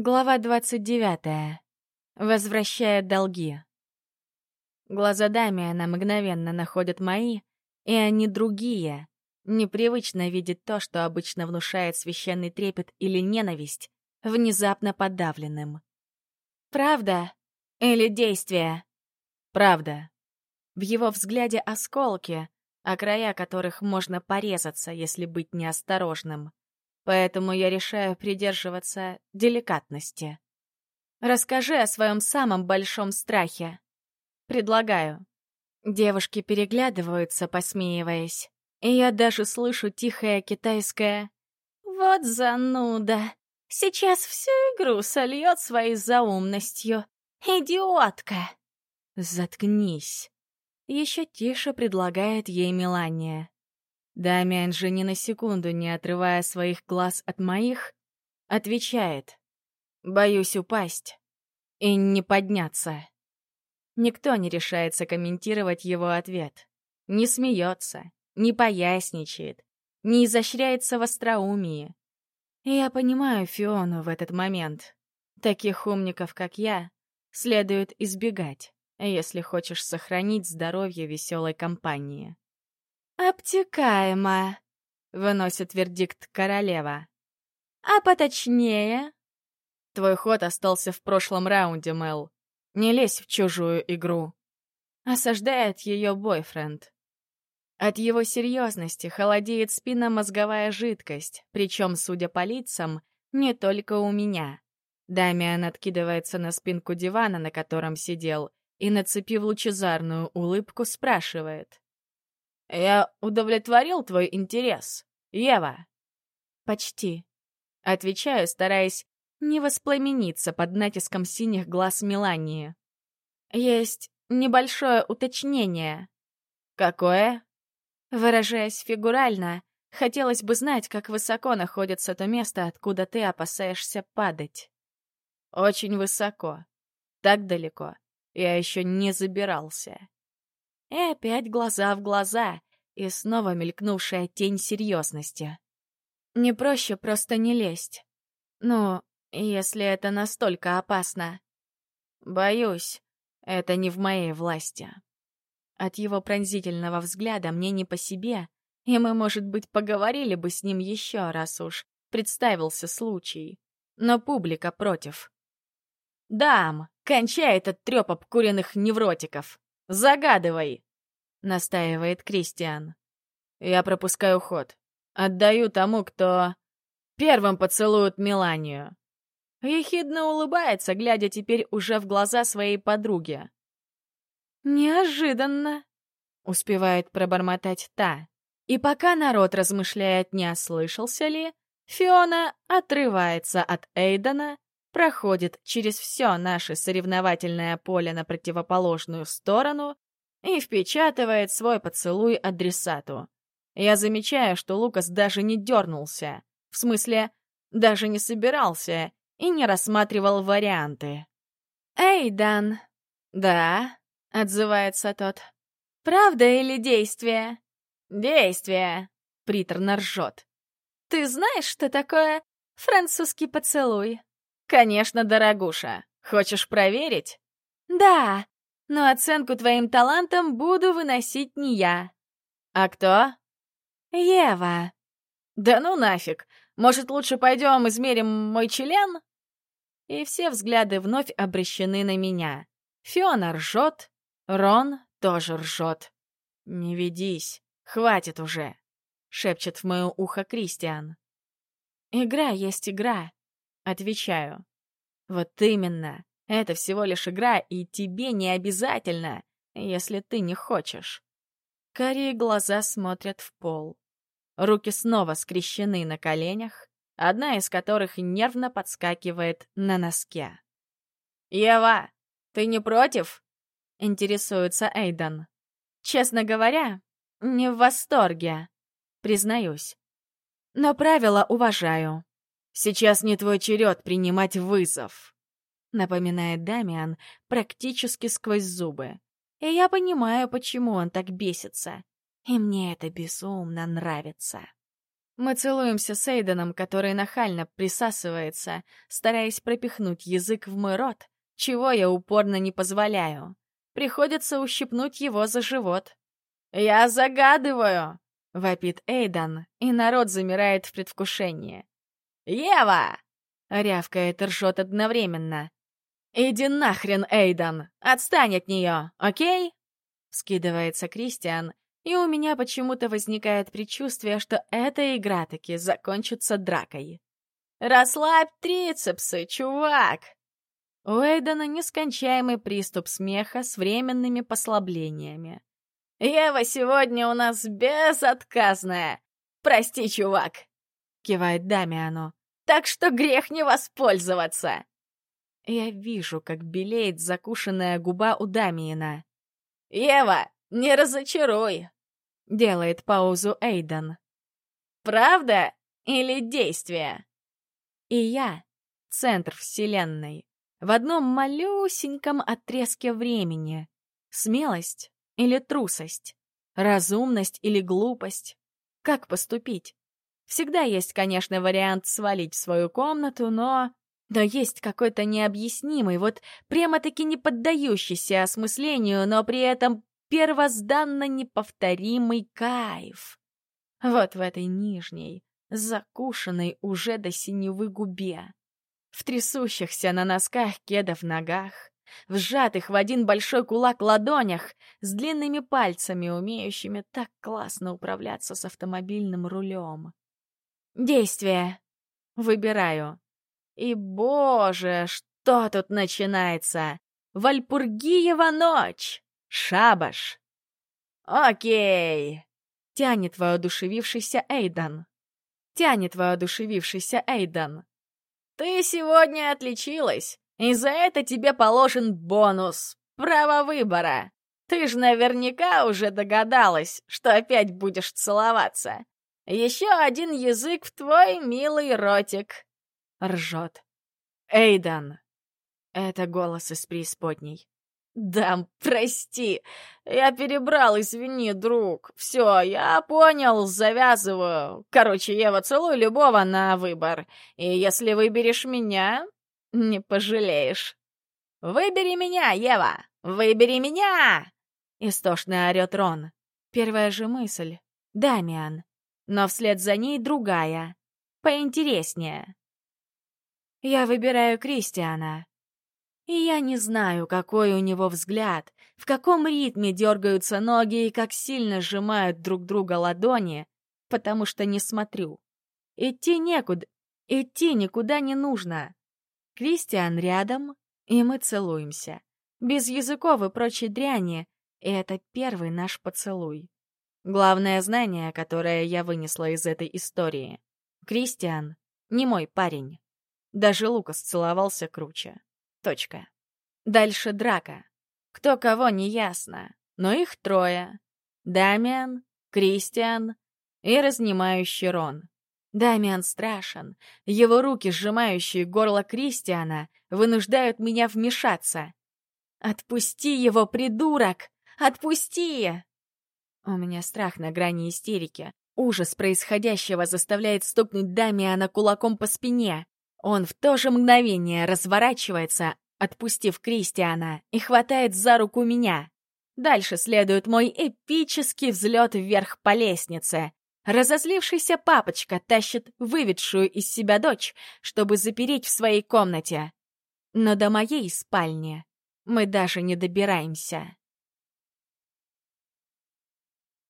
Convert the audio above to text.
Глава двадцать девятая. Возвращая долги. Глаза Дамиана мгновенно находят мои, и они другие. Непривычно видеть то, что обычно внушает священный трепет или ненависть, внезапно подавленным. Правда или действие? Правда. В его взгляде осколки, о края которых можно порезаться, если быть неосторожным поэтому я решаю придерживаться деликатности. Расскажи о своем самом большом страхе. Предлагаю. Девушки переглядываются, посмеиваясь, и я даже слышу тихое китайское «Вот зануда! Сейчас всю игру сольет своей заумностью! Идиотка!» «Заткнись!» Еще тише предлагает ей Мелания. Дамиан же ни на секунду не отрывая своих глаз от моих, отвечает «Боюсь упасть и не подняться». Никто не решается комментировать его ответ. Не смеется, не поясничает, не изощряется в остроумии. Я понимаю Фиону в этот момент. Таких умников, как я, следует избегать, если хочешь сохранить здоровье веселой компании. «Обтекаемо», — выносит вердикт королева. «А поточнее?» «Твой ход остался в прошлом раунде, Мел. Не лезь в чужую игру». Осаждает ее бойфренд. От его серьезности холодеет спинномозговая жидкость, причем, судя по лицам, не только у меня. Дамиан откидывается на спинку дивана, на котором сидел, и, нацепив лучезарную улыбку, спрашивает. «Я удовлетворил твой интерес, Ева?» «Почти», — отвечаю, стараясь не воспламениться под натиском синих глаз Мелании. «Есть небольшое уточнение». «Какое?» Выражаясь фигурально, хотелось бы знать, как высоко находится то место, откуда ты опасаешься падать. «Очень высоко. Так далеко. Я еще не забирался». И опять глаза в глаза, и снова мелькнувшая тень серьезности. Не проще просто не лезть. Ну, если это настолько опасно. Боюсь, это не в моей власти. От его пронзительного взгляда мне не по себе, и мы, может быть, поговорили бы с ним еще раз уж, представился случай. Но публика против. «Дам, кончай этот трёп обкуренных невротиков!» «Загадывай!» — настаивает Кристиан. Я пропускаю ход. Отдаю тому, кто первым поцелует Меланию. Ехидно улыбается, глядя теперь уже в глаза своей подруги. «Неожиданно!» — успевает пробормотать та. И пока народ размышляет, не ослышался ли, Фиона отрывается от Эйдена проходит через все наше соревновательное поле на противоположную сторону и впечатывает свой поцелуй адресату. Я замечаю, что Лукас даже не дернулся, в смысле, даже не собирался и не рассматривал варианты. «Эй, Дан!» «Да», — отзывается тот. «Правда или действие?» «Действие!» — приторно ржет. «Ты знаешь, что такое французский поцелуй?» «Конечно, дорогуша. Хочешь проверить?» «Да, но оценку твоим талантам буду выносить не я». «А кто?» «Ева». «Да ну нафиг. Может, лучше пойдем измерим мой член?» И все взгляды вновь обращены на меня. Фиона ржет, Рон тоже ржет. «Не ведись, хватит уже», — шепчет в мое ухо Кристиан. «Игра есть игра», Отвечаю. Вот именно. Это всего лишь игра, и тебе не обязательно, если ты не хочешь. Карие глаза смотрят в пол. Руки снова скрещены на коленях, одна из которых нервно подскакивает на носке. «Ева, ты не против?» — интересуется Эйден. «Честно говоря, не в восторге, признаюсь. Но правила уважаю. Сейчас не твой черед принимать вызов», — напоминает Дамиан практически сквозь зубы. И я понимаю, почему он так бесится. И мне это безумно нравится. Мы целуемся с Эйденом, который нахально присасывается, стараясь пропихнуть язык в мой рот, чего я упорно не позволяю. Приходится ущипнуть его за живот. «Я загадываю!» — вопит Эйдан, и народ замирает в предвкушении. «Ева!» — рявкает и ржет одновременно. «Иди нахрен, Эйдан! Отстань от нее, окей?» Скидывается Кристиан, и у меня почему-то возникает предчувствие, что эта игра таки закончится дракой. «Расслабь трицепсы, чувак!» У Эйдена нескончаемый приступ смеха с временными послаблениями. «Ева сегодня у нас безотказная! Прости, чувак!» — кивает Дамиану. «Так что грех не воспользоваться!» Я вижу, как белеет закушенная губа у Дамиена. «Ева, не разочаруй!» Делает паузу Эйден. «Правда или действие?» И я — центр Вселенной. В одном малюсеньком отрезке времени. Смелость или трусость? Разумность или глупость? Как поступить? Всегда есть, конечно, вариант свалить в свою комнату, но... Но есть какой-то необъяснимый, вот прямо-таки не поддающийся осмыслению, но при этом первозданно неповторимый кайф. Вот в этой нижней, закушенной уже до синевы губе, в трясущихся на носках кедов ногах, в сжатых в один большой кулак ладонях, с длинными пальцами, умеющими так классно управляться с автомобильным рулем. Действие. Выбираю. И, боже, что тут начинается? Вальпургиева ночь! Шабаш!» «Окей!» — тянет воодушевившийся Эйдан. Тянет воодушевившийся Эйдан. «Ты сегодня отличилась, и за это тебе положен бонус. Право выбора. Ты же наверняка уже догадалась, что опять будешь целоваться. Еще один язык в твой милый ротик!» Ржет. «Эйдан!» Это голос из преисподней. «Да, прости, я перебрал, извини, друг. Все, я понял, завязываю. Короче, Ева, целуй любого на выбор. И если выберешь меня, не пожалеешь. Выбери меня, Ева! Выбери меня!» Истошно орёт Рон. Первая же мысль — Дамиан. Но вслед за ней другая, поинтереснее. Я выбираю Кристиана. И я не знаю, какой у него взгляд, в каком ритме дергаются ноги и как сильно сжимают друг друга ладони, потому что не смотрю. Идти некуда, идти никуда не нужно. Кристиан рядом, и мы целуемся. Без языков и прочей дряни, и это первый наш поцелуй. Главное знание, которое я вынесла из этой истории. Кристиан не мой парень. Даже Лукас целовался круче. Точка. Дальше драка. Кто кого, не ясно. Но их трое. Дамиан, Кристиан и разнимающий Рон. Дамиан страшен. Его руки, сжимающие горло Кристиана, вынуждают меня вмешаться. «Отпусти его, придурок! Отпусти!» У меня страх на грани истерики. Ужас происходящего заставляет стукнуть Дамиана кулаком по спине. Он в то же мгновение разворачивается, отпустив Кристиана, и хватает за руку меня. Дальше следует мой эпический взлет вверх по лестнице. Разозлившийся папочка тащит выведшую из себя дочь, чтобы запереть в своей комнате. Но до моей спальни мы даже не добираемся.